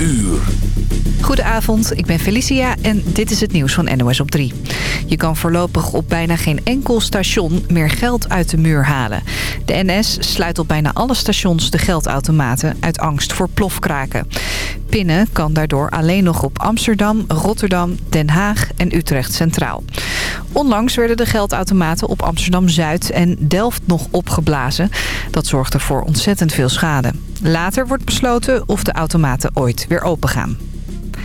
uur. Goedenavond, ik ben Felicia en dit is het nieuws van NOS op 3. Je kan voorlopig op bijna geen enkel station meer geld uit de muur halen. De NS sluit op bijna alle stations de geldautomaten uit angst voor plofkraken. Pinnen kan daardoor alleen nog op Amsterdam, Rotterdam, Den Haag en Utrecht Centraal. Onlangs werden de geldautomaten op Amsterdam-Zuid en Delft nog opgeblazen. Dat zorgde voor ontzettend veel schade. Later wordt besloten of de automaten ooit weer opengaan.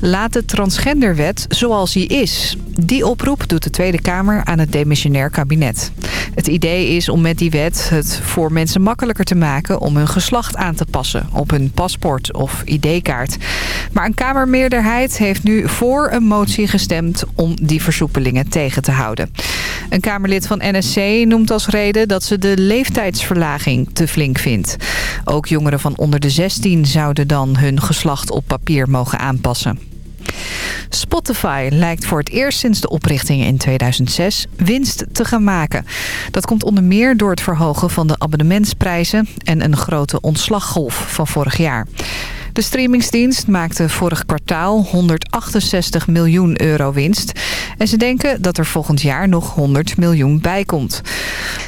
Laat de transgenderwet zoals die is. Die oproep doet de Tweede Kamer aan het demissionair kabinet. Het idee is om met die wet het voor mensen makkelijker te maken... om hun geslacht aan te passen op hun paspoort of ID-kaart. Maar een Kamermeerderheid heeft nu voor een motie gestemd... om die versoepelingen tegen te houden. Een Kamerlid van NSC noemt als reden dat ze de leeftijdsverlaging te flink vindt. Ook jongeren van onder de 16 zouden dan hun geslacht op papier mogen aanpassen. Spotify lijkt voor het eerst sinds de oprichting in 2006 winst te gaan maken. Dat komt onder meer door het verhogen van de abonnementsprijzen en een grote ontslaggolf van vorig jaar. De streamingsdienst maakte vorig kwartaal 168 miljoen euro winst. En ze denken dat er volgend jaar nog 100 miljoen bij komt.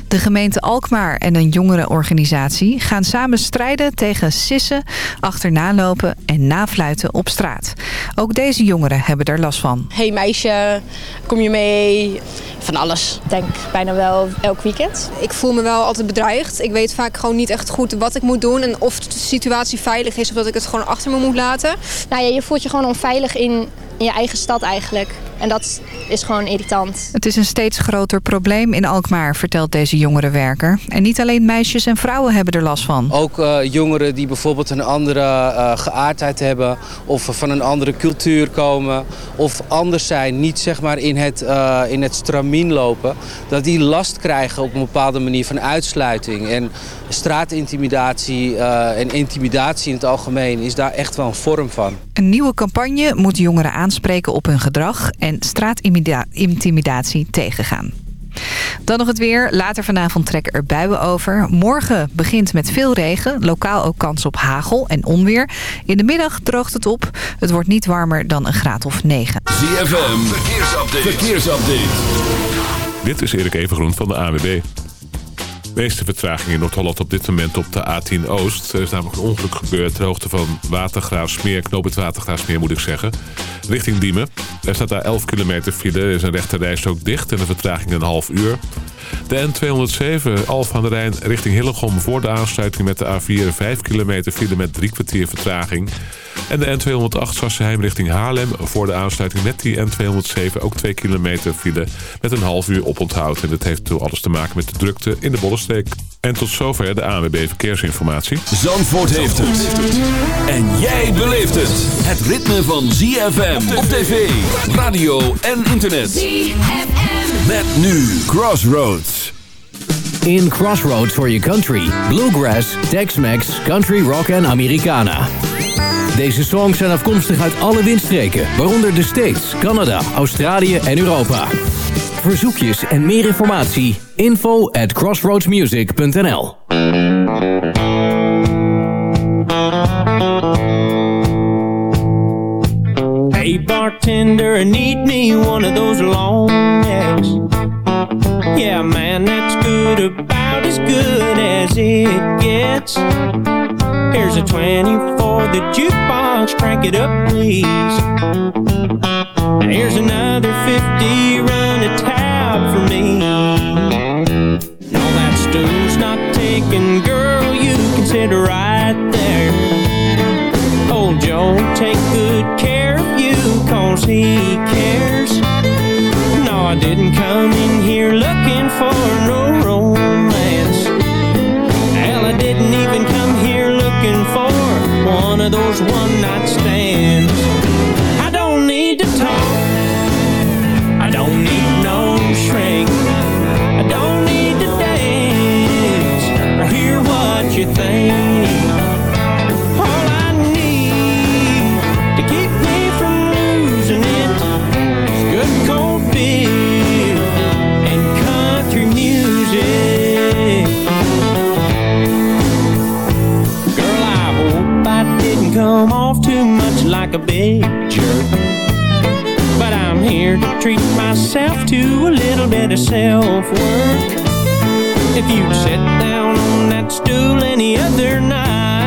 De gemeente Alkmaar en een jongerenorganisatie gaan samen strijden tegen sissen, achterna en nafluiten op straat. Ook deze jongeren hebben er last van. Hey meisje, kom je mee? Van alles. Ik denk bijna wel elk weekend. Ik voel me wel altijd bedreigd. Ik weet vaak gewoon niet echt goed wat ik moet doen en of de situatie veilig is of dat ik het gewoon achter me moet laten. Nou ja, je voelt je gewoon onveilig in in je eigen stad eigenlijk. En dat is gewoon irritant. Het is een steeds groter probleem in Alkmaar, vertelt deze jongerenwerker. En niet alleen meisjes en vrouwen hebben er last van. Ook uh, jongeren die bijvoorbeeld een andere uh, geaardheid hebben... of van een andere cultuur komen... of anders zijn, niet zeg maar in het, uh, in het stramien lopen... dat die last krijgen op een bepaalde manier van uitsluiting. En straatintimidatie en intimidatie in het algemeen is daar echt wel een vorm van. Een nieuwe campagne moet jongeren aanspreken op hun gedrag... en straatintimidatie tegengaan. Dan nog het weer. Later vanavond trekken er buien over. Morgen begint met veel regen. Lokaal ook kans op hagel en onweer. In de middag droogt het op. Het wordt niet warmer dan een graad of 9. ZFM, verkeersupdate. verkeersupdate. Dit is Erik Evengroen van de AWB. Meeste vertraging in Noord-Holland op dit moment op de A10 Oost. Er is namelijk een ongeluk gebeurd ter hoogte van Watergraafsmeer, knoop het Watergraafsmeer moet ik zeggen, richting Diemen. Er staat daar 11 kilometer file, er is een rechterreis ook dicht en de vertraging een half uur. De N207 Alphen aan de Rijn richting Hillegom voor de aansluiting met de A4 5 kilometer file met drie kwartier vertraging. En de N208 Sassenheim richting Haarlem voor de aansluiting met die N207 ook 2 kilometer file met een half uur oponthoud. En dat heeft toen alles te maken met de drukte in de Bollesteek. En tot zover de ANWB Verkeersinformatie. Zandvoort heeft het. En jij beleeft het. Het ritme van ZFM op tv, radio en internet. ZFM. Met nu Crossroads. In Crossroads for your country. Bluegrass, Tex-Mex, Country Rock en Americana. Deze songs zijn afkomstig uit alle windstreken, waaronder de States, Canada, Australië en Europa. Verzoekjes en meer informatie, info at crossroadsmusic.nl Hey bartender, need me one of those long necks. Yeah man, that's good, about as good as it gets. Here's a 20 for the jukebox, crank it up please. Here's another 50, run a tab for me. No, that stew's not taken, girl, you can sit right there. Oh, Old Joe, take good care of you, cause he cares. No, I didn't come in here looking for no romance. Those one-night stands. Like a big jerk. But I'm here to treat myself to a little bit of self-work. If you'd sit down on that stool any other night,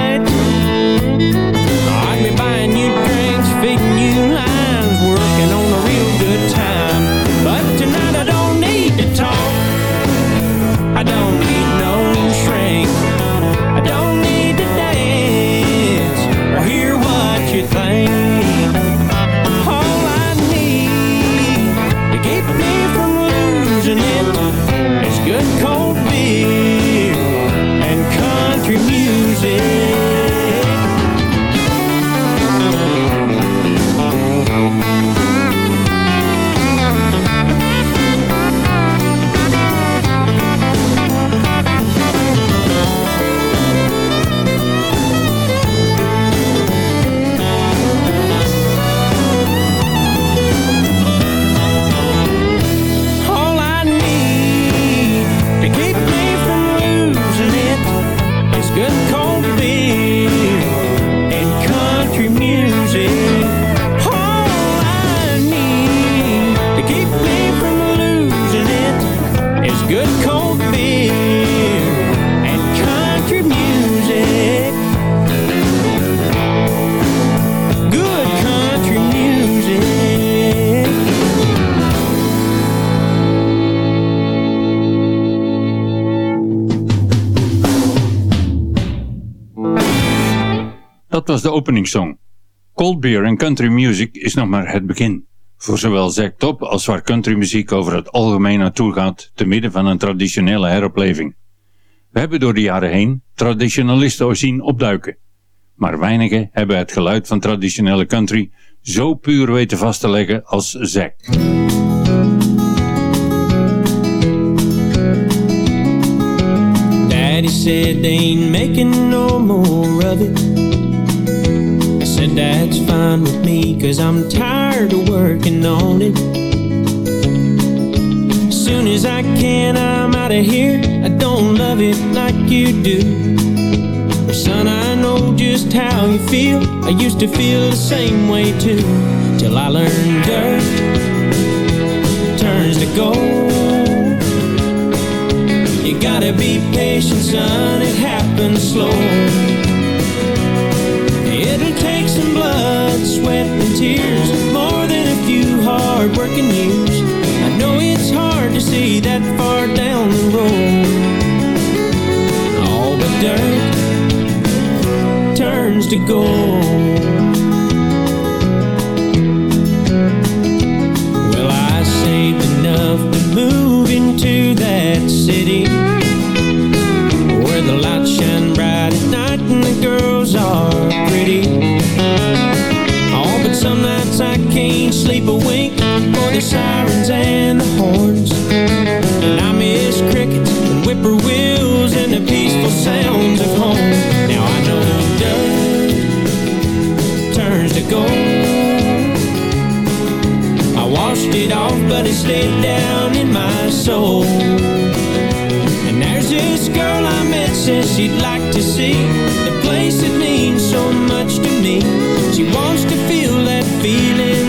openingssong. Cold Beer en country music is nog maar het begin. Voor zowel Zack Top als waar countrymuziek over het algemeen naartoe gaat, te midden van een traditionele heropleving. We hebben door de jaren heen traditionalisten zien opduiken. Maar weinigen hebben het geluid van traditionele country zo puur weten vast te leggen als Zack. Daddy said making no more. Said that's fine with me, cause I'm tired of working on it. Soon as I can, I'm out of here. I don't love it like you do. Son, I know just how you feel. I used to feel the same way too. Till I learned dirt turns to gold. You gotta be patient, son, it happens slow. Some blood, sweat, and tears, more than a few hard working years. I know it's hard to see that far down the road. All but dirt turns to gold. Well, I saved enough to move into that city a wink for the sirens and the horns. And I miss crickets and whippoorwills and the peaceful sounds of home. Now I know dirt turns to gold. I washed it off, but it stayed down in my soul. And there's this girl I met, says she'd like to see the place that means so much to me. She wants to feel that feeling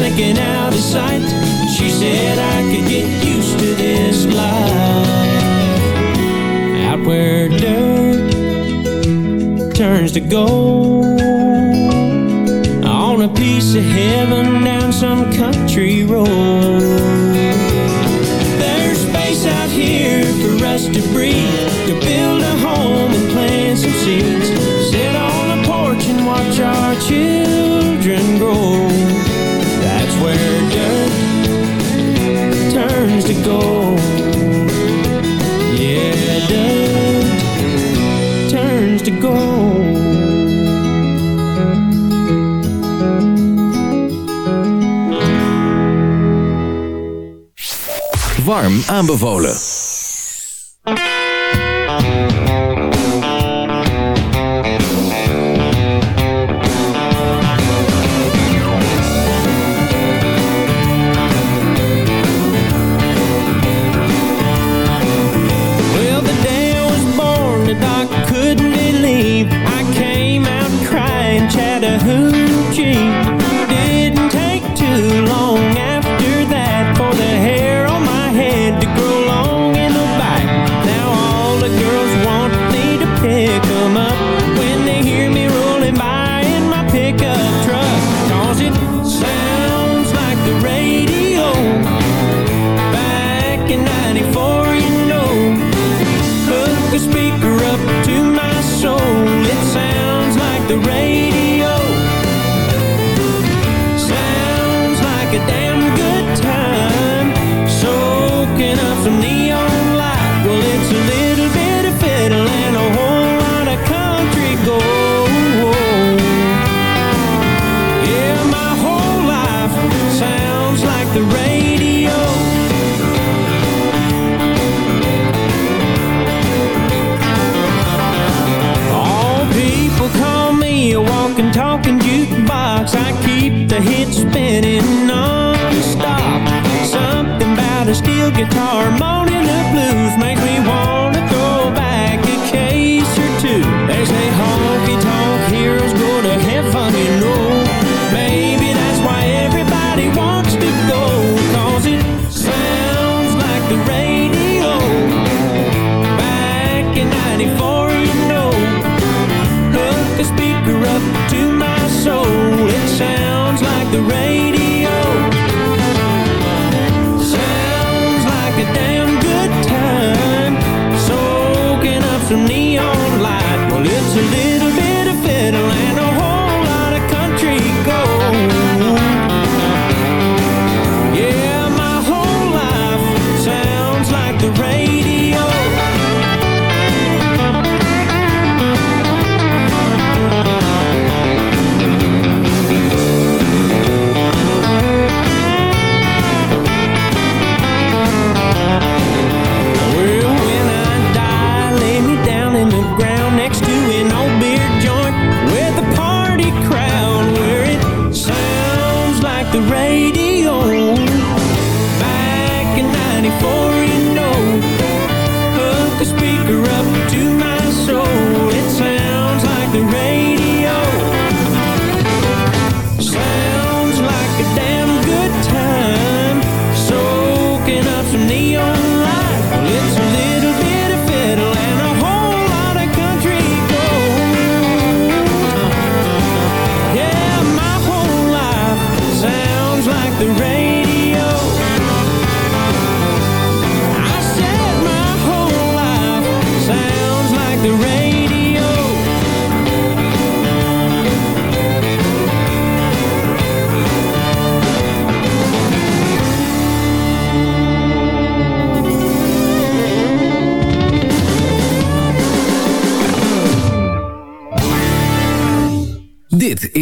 sinking out of sight. She said I could get used to this life out where dirt turns to gold on a piece of heaven down some country road. There's space out here for us to breathe, to build a home and plant some seeds. Sit on a porch and watch our children grow. Yeah, to Warm aanbevolen. Guitar, moaning the blues makes me neon light. Well, it's a little bit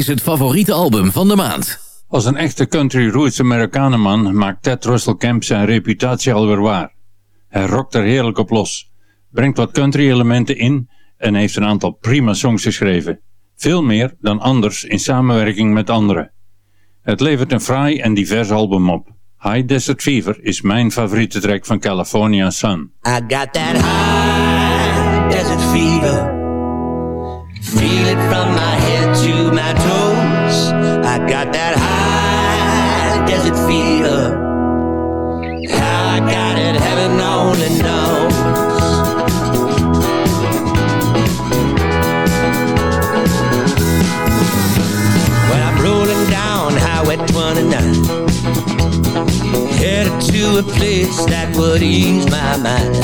het favoriete album van de maand. Als een echte country roots Amerikanenman maakt Ted Russell Camp zijn reputatie alweer waar. Hij rokt er heerlijk op los, brengt wat country elementen in en heeft een aantal prima songs geschreven. Veel meer dan anders in samenwerking met anderen. Het levert een fraai en divers album op. High Desert Fever is mijn favoriete track van California Sun. I got that high desert fever. Feel it from my head to my toes. I got that high desert fever. How I got it, heaven only knows. A place that would ease my mind.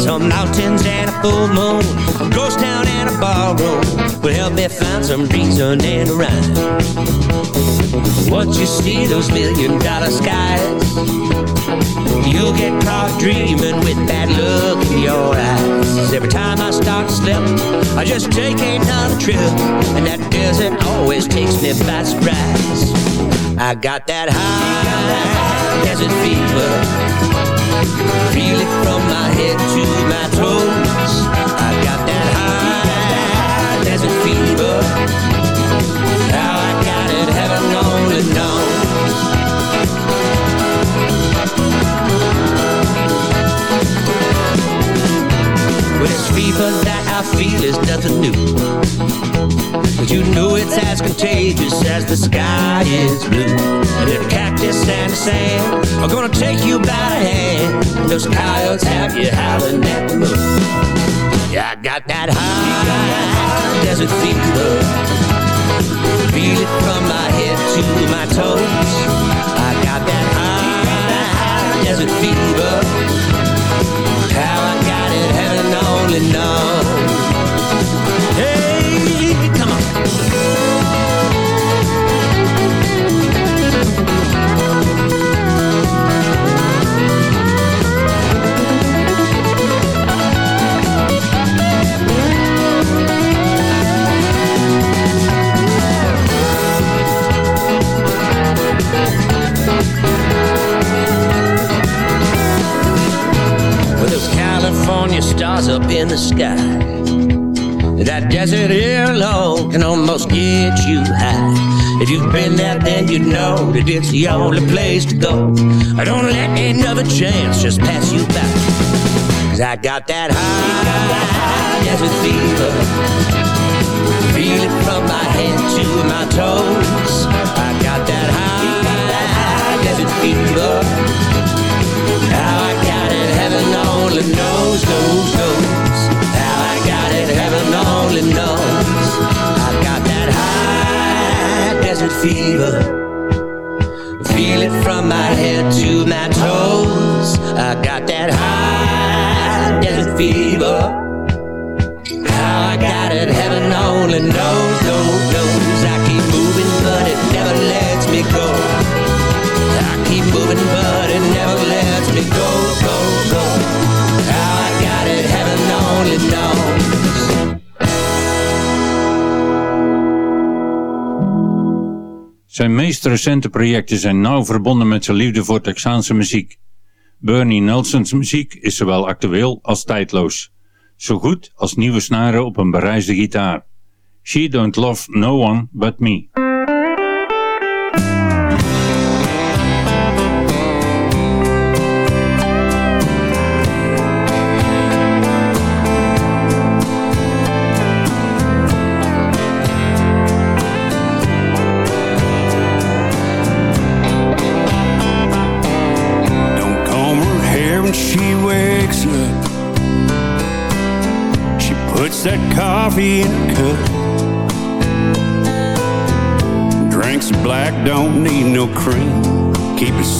Some mountains and a full moon A ghost town and a ballroom Will help me find some reason and a rhyme. Once you see those million dollar skies You'll get caught dreaming with that look in your eyes. Every time I start to slip I just take another trip And that desert always takes me by surprise I got that high desert fever Feel it from my head to my toes. I got that high desert fever. How I got it, heaven only knows. Well, this fever I feel is nothing new. But you know it's as contagious as the sky is blue. And the cactus and the sand are gonna take you by the hand. Those coyotes have you howling at the moon. Yeah, I got that high desert fever. Feel it from my head to my toes. I got that high desert fever. How I got it, heaven only knows. Stars up in the sky. That desert air alone can almost get you high. If you've been there, then you know that it's the only place to go. I Don't let another chance just pass you by. Cause I got that high desert fever. Feel it from my head to my toes. I got that high desert fever. Fever. Feel it from my head to my toes. I got Zijn meest recente projecten zijn nauw verbonden met zijn liefde voor Texaanse muziek. Bernie Nelson's muziek is zowel actueel als tijdloos. Zo goed als nieuwe snaren op een bereisde gitaar. She Don't Love No One But Me.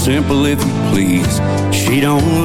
Simple if you please. She don't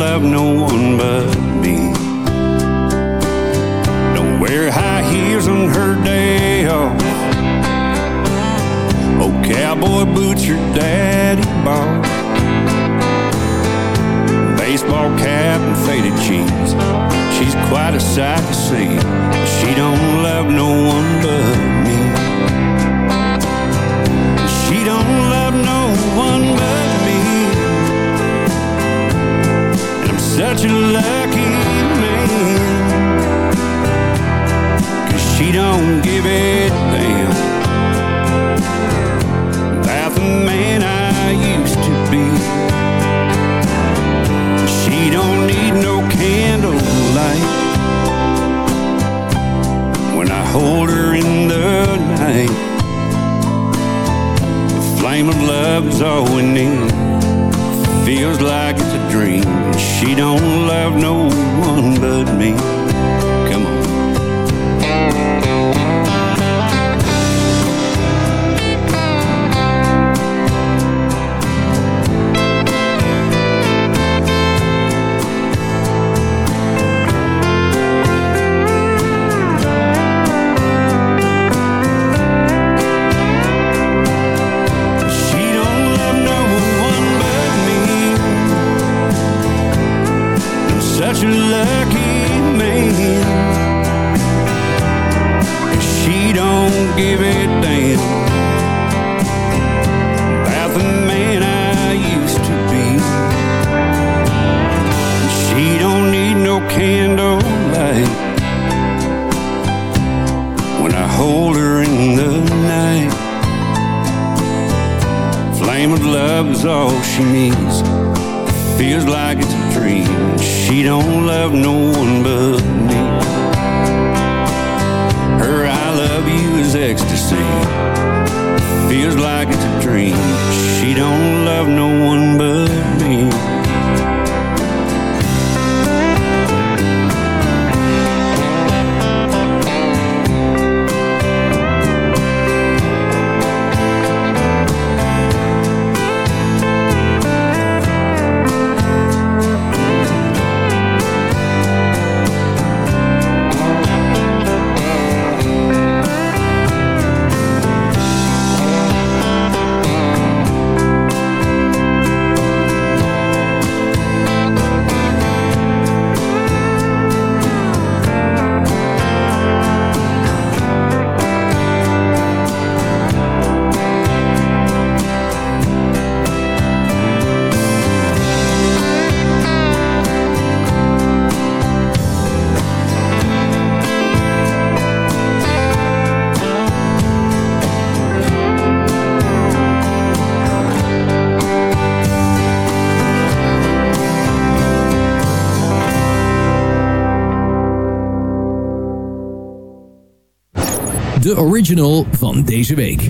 De original van deze week.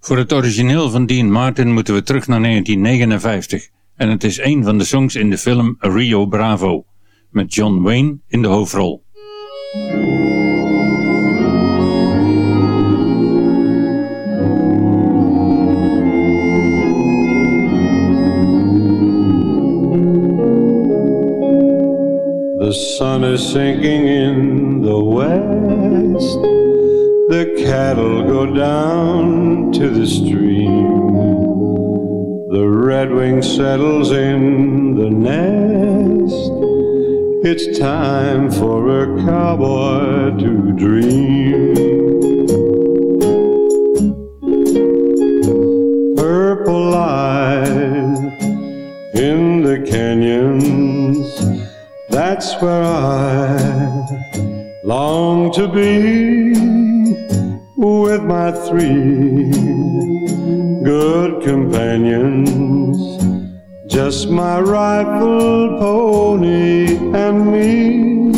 Voor het origineel van Dean Martin moeten we terug naar 1959. En het is een van de songs in de film Rio Bravo. Met John Wayne in de hoofdrol. It's time for a cowboy to dream. Purple light in the canyons. That's where I long to be with my three good companions. Just my rifle, pony, and me.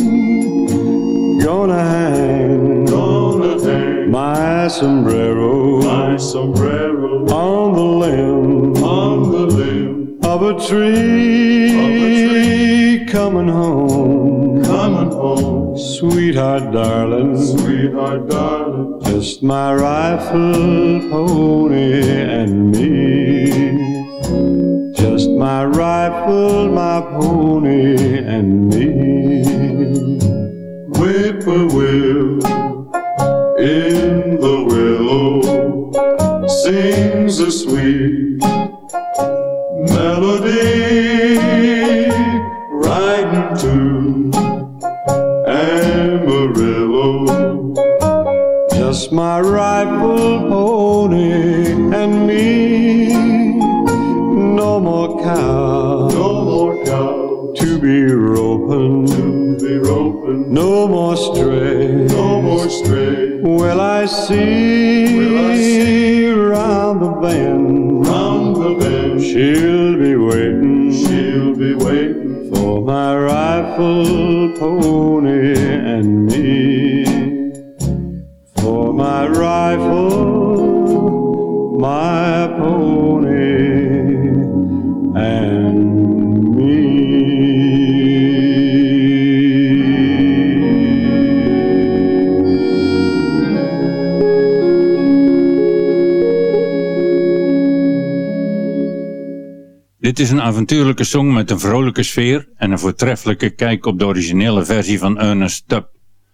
Gonna hang, gonna hang my sombrero, my sombrero on the limb, on the limb of a tree. Coming home, coming home, sweetheart, darling, sweetheart, darling. Just my rifle, pony, and me. Rifle, my pony, and me. Whippoorwill in the willow sings a sweet see, Dit is een avontuurlijke song met een vrolijke sfeer en een voortreffelijke kijk op de originele versie van Ernest Tubb.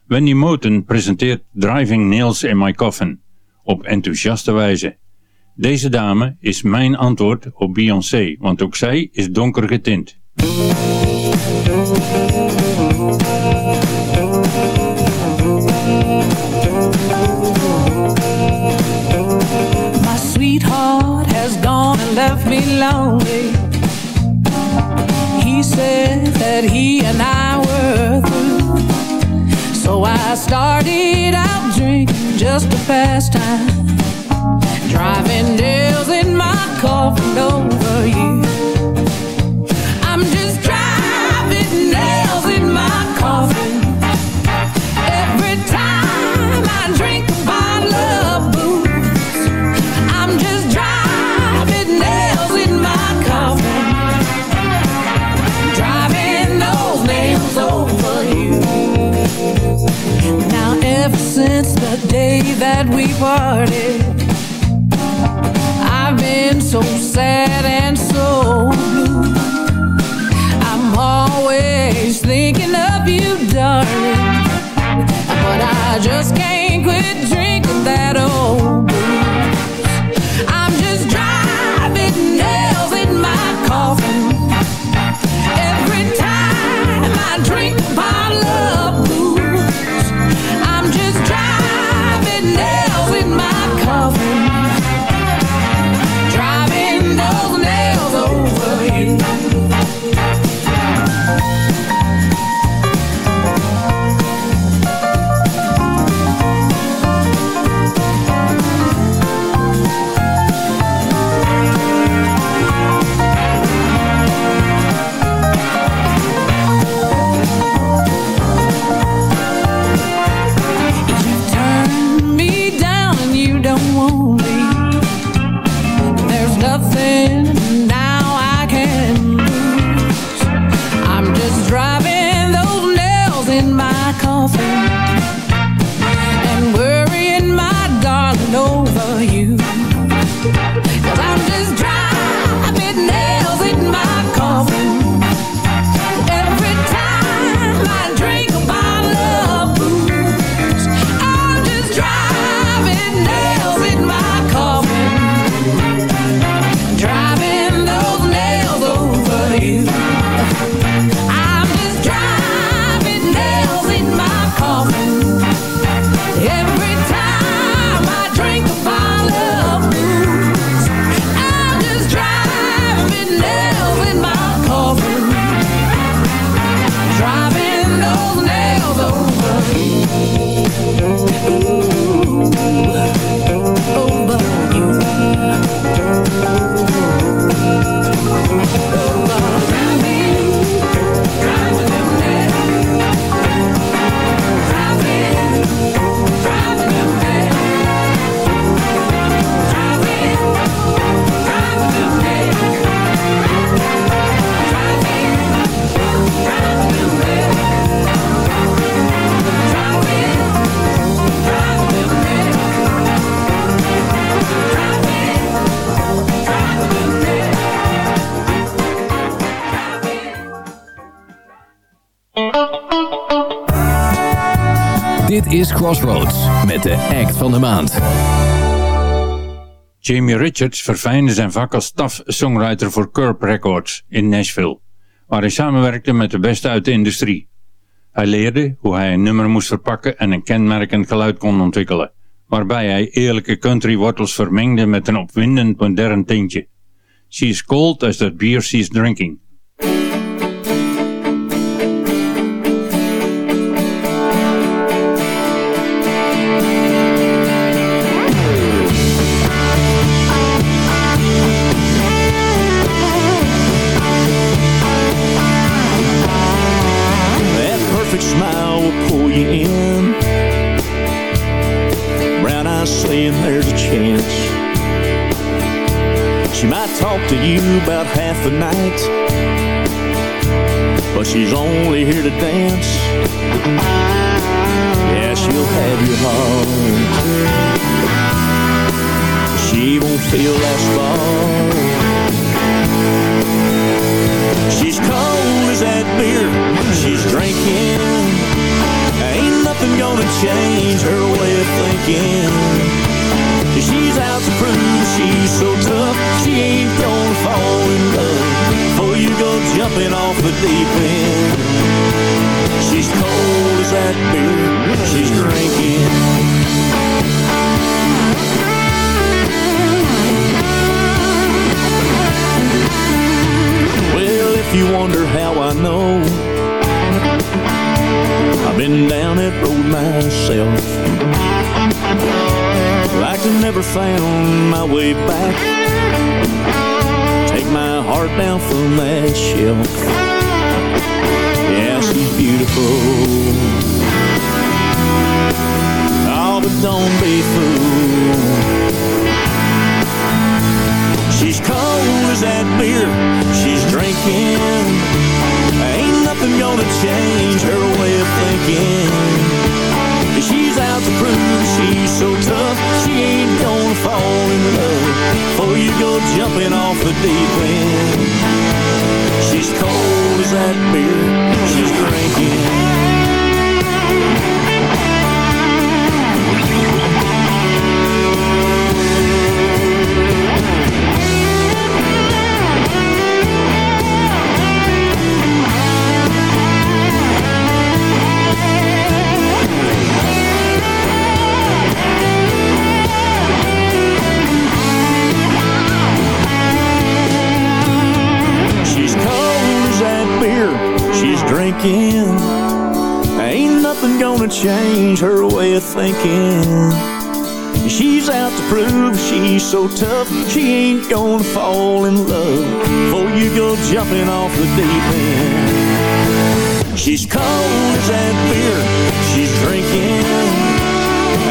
Wendy Moten presenteert Driving Nails in My Coffin op enthousiaste wijze. Deze dame is mijn antwoord op Beyoncé, want ook zij is donker getint. Left me lonely. He said that he and I were through. So I started out drinking just to pass time. Driving nails in my darling, over you. I'm just driving nails in my coffin. Every time I drink the day that we parted, I've been so sad and so blue. I'm always thinking of you, darling. But I just can't quit drinking that old Crossroads met de act van de maand. Jamie Richards verfijnde zijn vak als staff-songwriter voor Curb Records in Nashville, waar hij samenwerkte met de beste uit de industrie. Hij leerde hoe hij een nummer moest verpakken en een kenmerkend geluid kon ontwikkelen, waarbij hij eerlijke country wortels vermengde met een opwindend modern tintje. She is cold as that beer she's drinking. About half the night, wonder how I know, I've been down that road myself. Like I never found my way back. take my heart down from that shelf. Yeah, she's beautiful. Oh, but don't be fooled. Cold as that beer she's drinking. Ain't nothing gonna change her way of thinking. She's out to prove she's so tough. She ain't gonna fall in love before you go jumping off the deep end. She's cold as that beer she's drinking. Drinking. Ain't nothing gonna change her way of thinking. She's out to prove she's so tough, she ain't gonna fall in love before you go jumping off the deep end. She's cold as that beer she's drinking.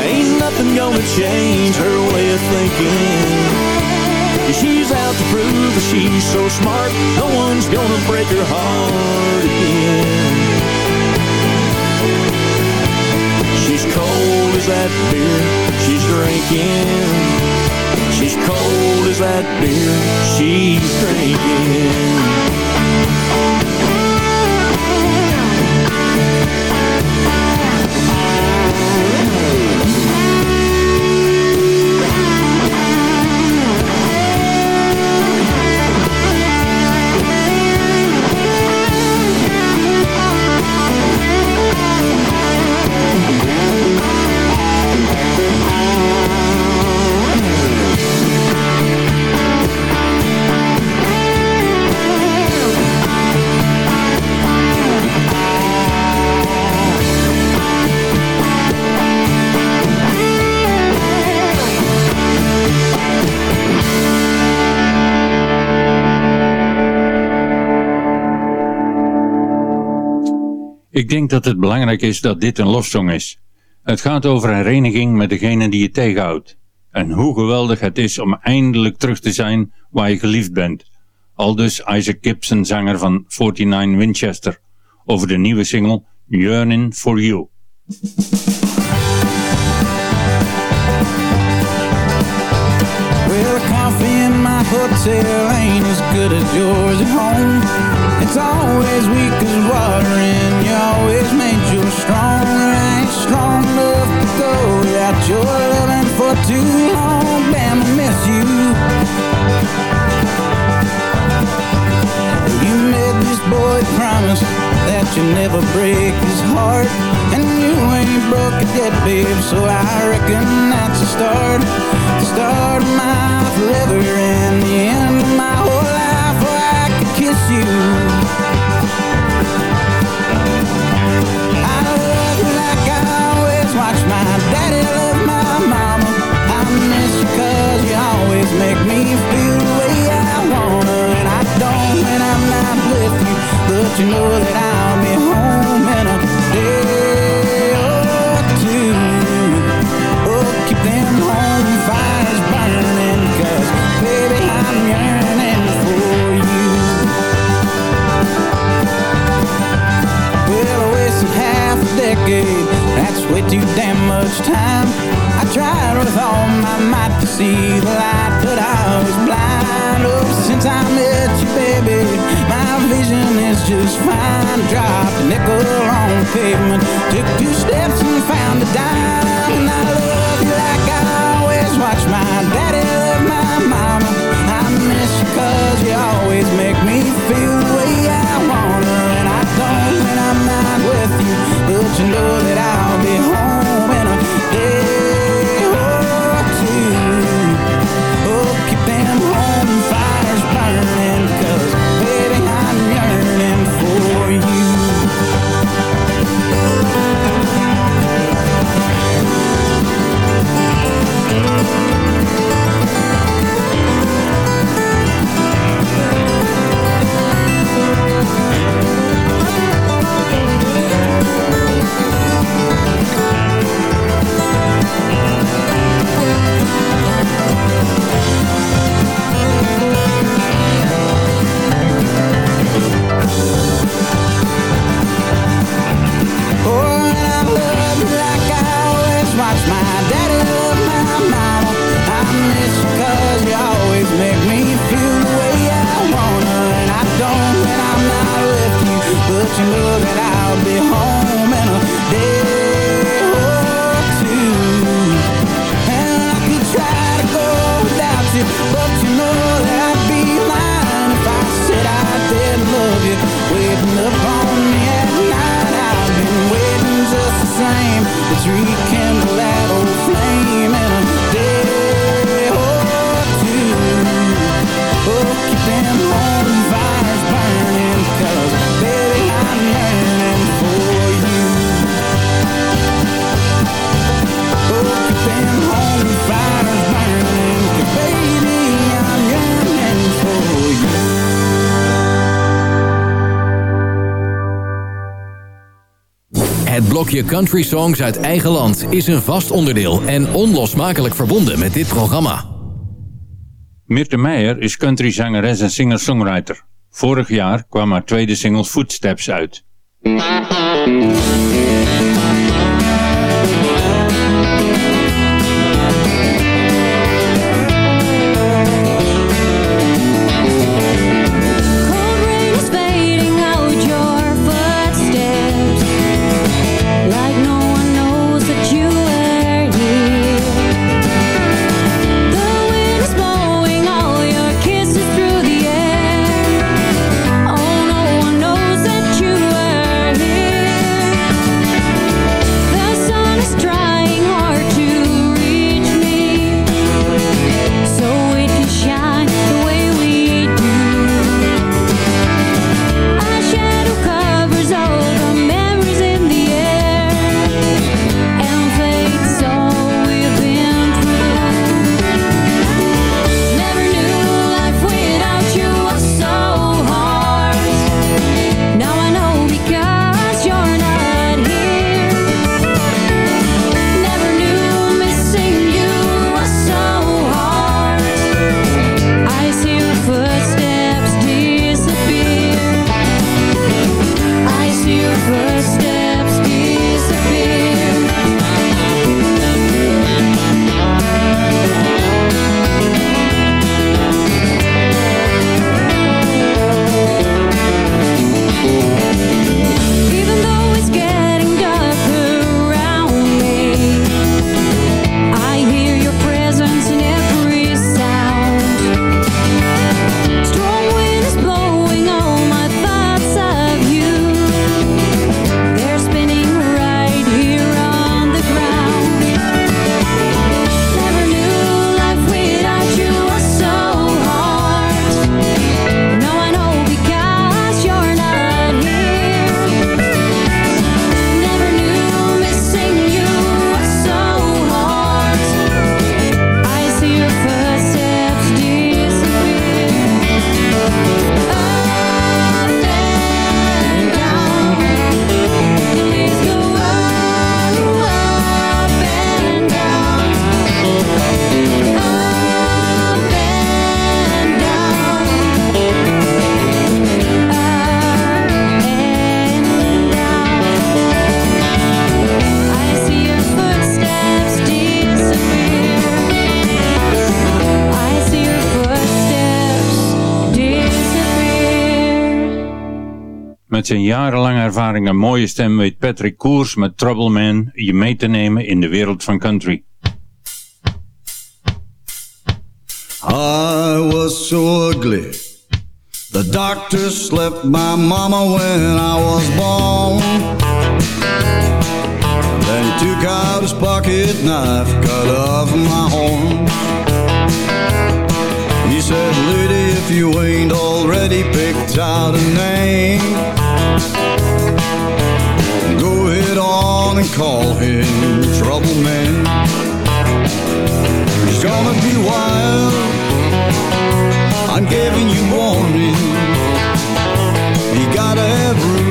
Ain't nothing gonna change her way of thinking. She's out to prove that she's so smart, no one's gonna break her heart again. She's cold as that beer she's drinking. She's cold as that beer she's drinking. Ik denk dat het belangrijk is dat dit een lofsong is. Het gaat over hereniging met degene die je tegenhoudt. En hoe geweldig het is om eindelijk terug te zijn waar je geliefd bent. Aldus Isaac Gibson, zanger van 49 Winchester, over de nieuwe single Yearning for You. Coffee in my good as yours. It's always weak as water and you always made yours strong. I ain't strong enough to go without your loving for too long. Damn, I miss you. You made this boy promise that you never break his heart. And you ain't broke it yet, babe, so I reckon that's a start. The start of my Je country songs uit eigen land is een vast onderdeel en onlosmakelijk verbonden met dit programma. Mirte Meijer is country zangeres en singer-songwriter. Vorig jaar kwam haar tweede single Footsteps uit. zijn jarenlange ervaring en mooie stem weet Patrick Koers met Troubleman je mee te nemen in de wereld van country. I was so ugly. The doctor slept my mama when I was born. And Then he took out his pocket knife, cut off my horn He said, Lady, if you ain't already picked out a name. and call him Trouble Man. He's gonna be wild. I'm giving you warning. He gotta have room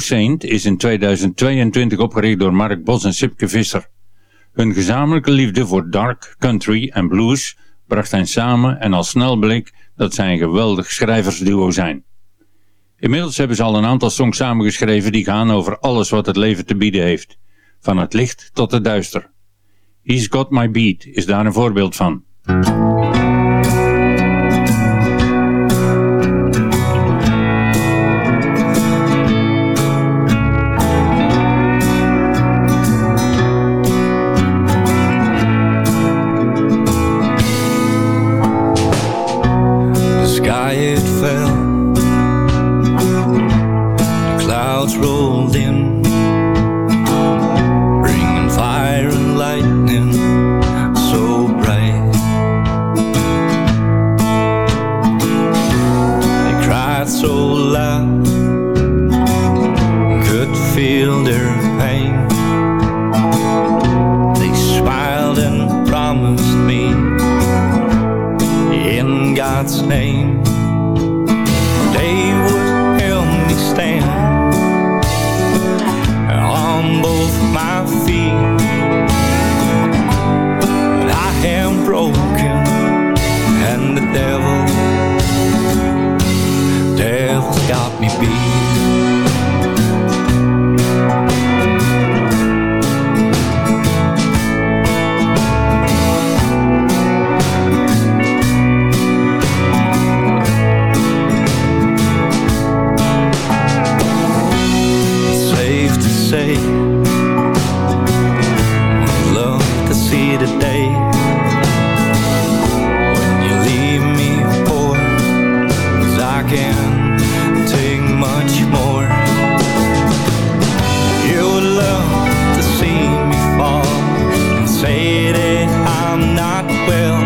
Saint is in 2022 opgericht door Mark Bos en Sipke Visser. Hun gezamenlijke liefde voor dark, country en blues bracht hen samen en al snel bleek dat zij een geweldig schrijversduo zijn. Inmiddels hebben ze al een aantal songs samengeschreven die gaan over alles wat het leven te bieden heeft. Van het licht tot het duister. He's Got My Beat is daar een voorbeeld van. I'm not well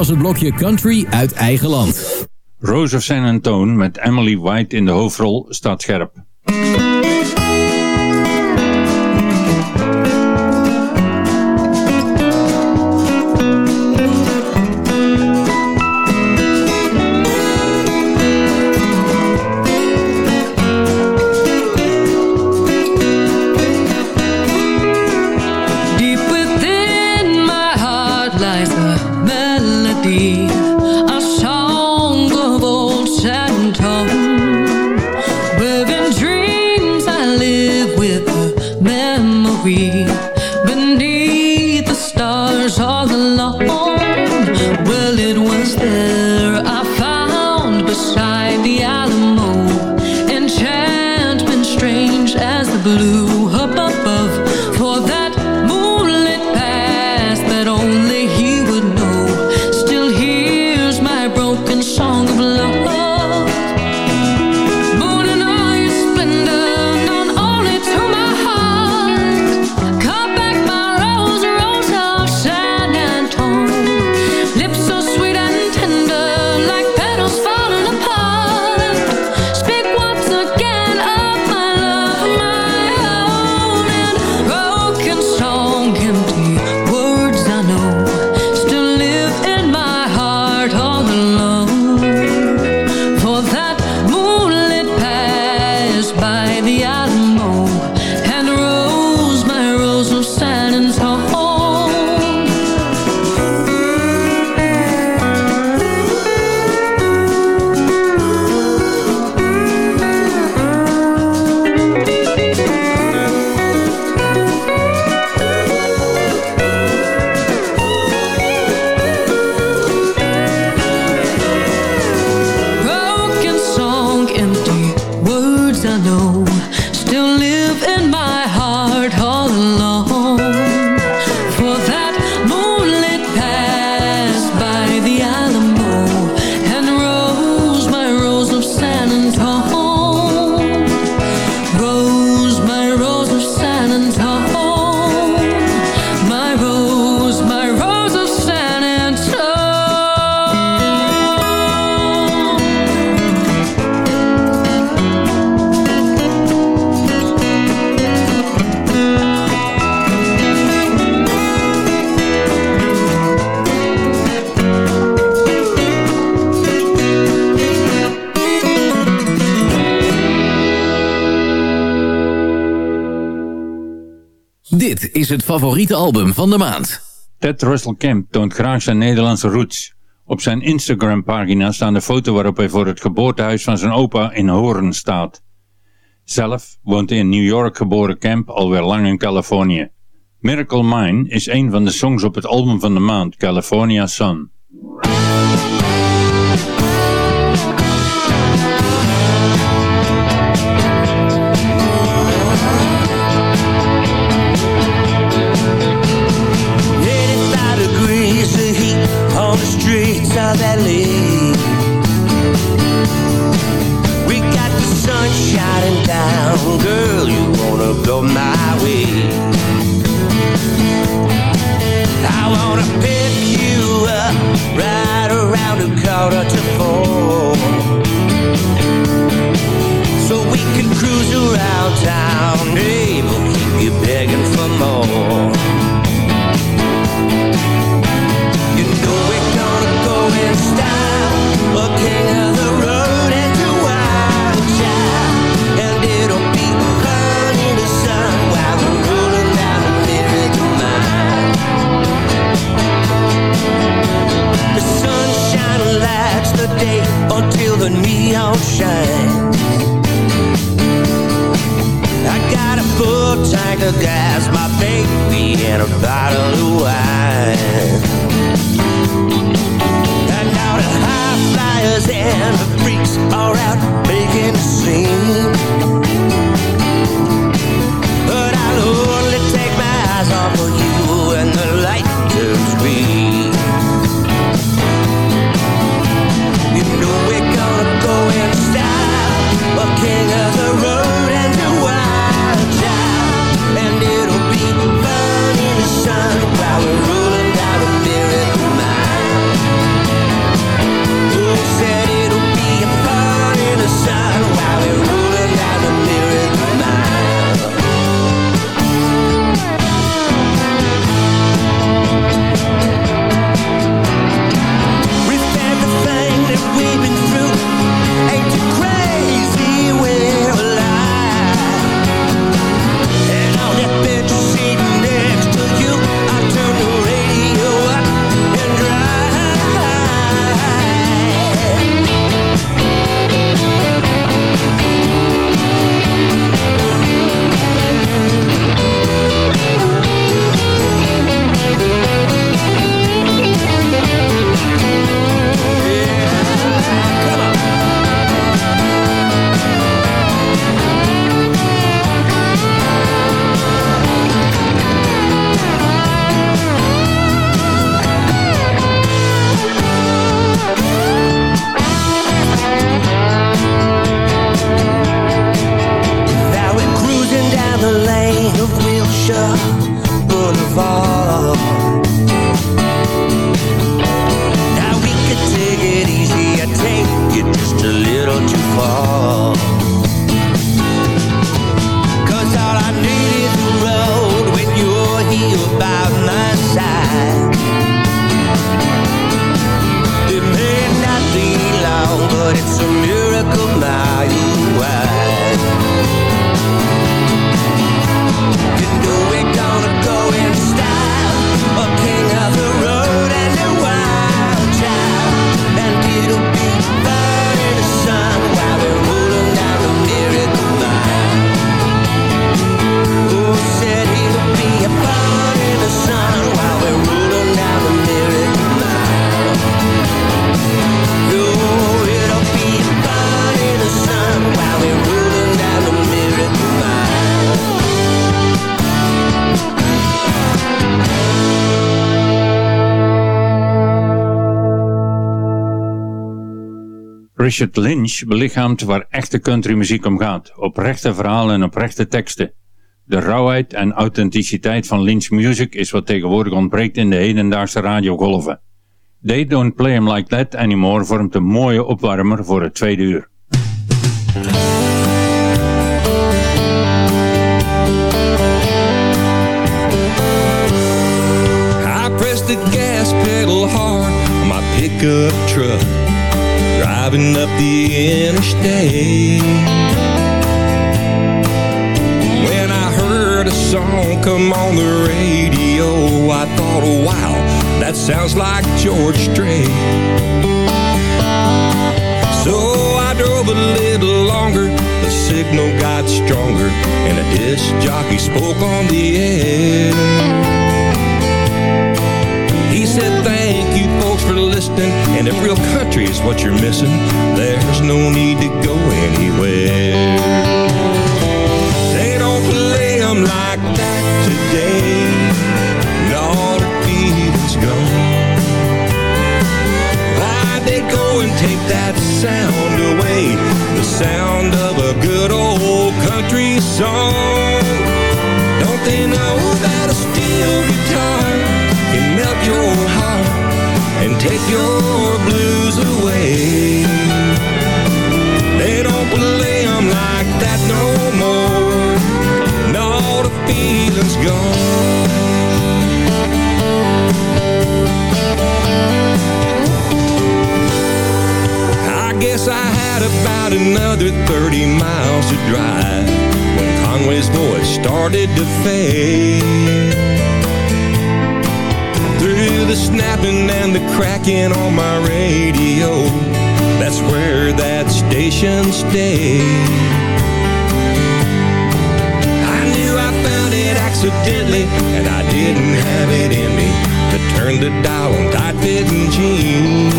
was het blokje Country uit eigen land. Rose of San Antone met Emily White in de hoofdrol staat scherp. het favoriete album van de maand. Ted Russell Kemp toont graag zijn Nederlandse roots. Op zijn Instagram-pagina staan de foto waarop hij voor het geboortehuis van zijn opa in Hoorn staat. Zelf woont de in New York geboren Kemp alweer lang in Californië. Miracle Mine is een van de songs op het album van de maand California Sun. Richard Lynch belichaamt waar echte countrymuziek om gaat. Oprechte verhalen en oprechte teksten. De rauwheid en authenticiteit van Lynch music is wat tegenwoordig ontbreekt in de hedendaagse radiogolven. They Don't Play 'em Like That Anymore vormt een mooie opwarmer voor het tweede uur. I pressed the gas pedal hard on my pickup truck, driving up the interstate. When I heard a song come on the radio, I thought, wow, that sounds like George Strait. So I drove a little longer, the signal got stronger, and a disc jockey spoke on the air. He said, listening And if real country is what you're missing There's no need to go anywhere. They don't play 'em like that today. All the feeling's gone. Why'd they go and take that sound away? The sound of a good old country song. Don't they know that a steel guitar can melt your heart take your blues away. They don't play 'em like that no more. All the feeling's gone. I guess I had about another 30 miles to drive when Conway's voice started to fade the snapping and the cracking on my radio. That's where that station stayed. I knew I found it accidentally, and I didn't have it in me to turn the dial on tight-fitting jeans.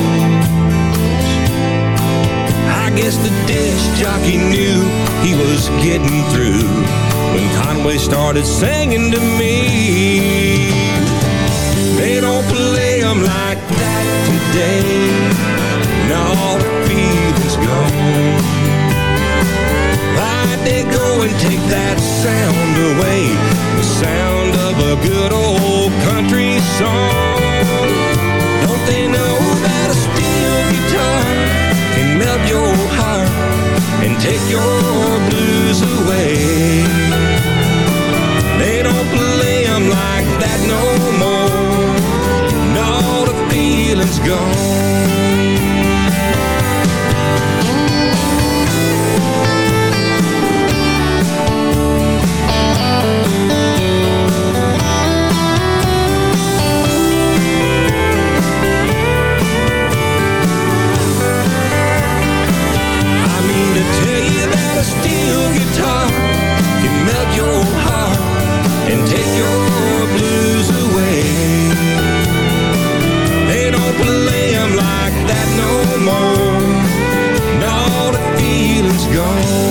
I guess the disc jockey knew he was getting through when Conway started singing to me. Don't play 'em like that today. And all the feeling's gone. Why'd they go and take that sound away? The sound of a good old country song. Don't they know that a steel guitar can melt your heart and take your blues away? They don't play like that no more. And the feeling's gone. I mean to tell you that a steel guitar can melt your heart and take your no more. And the feeling's gone.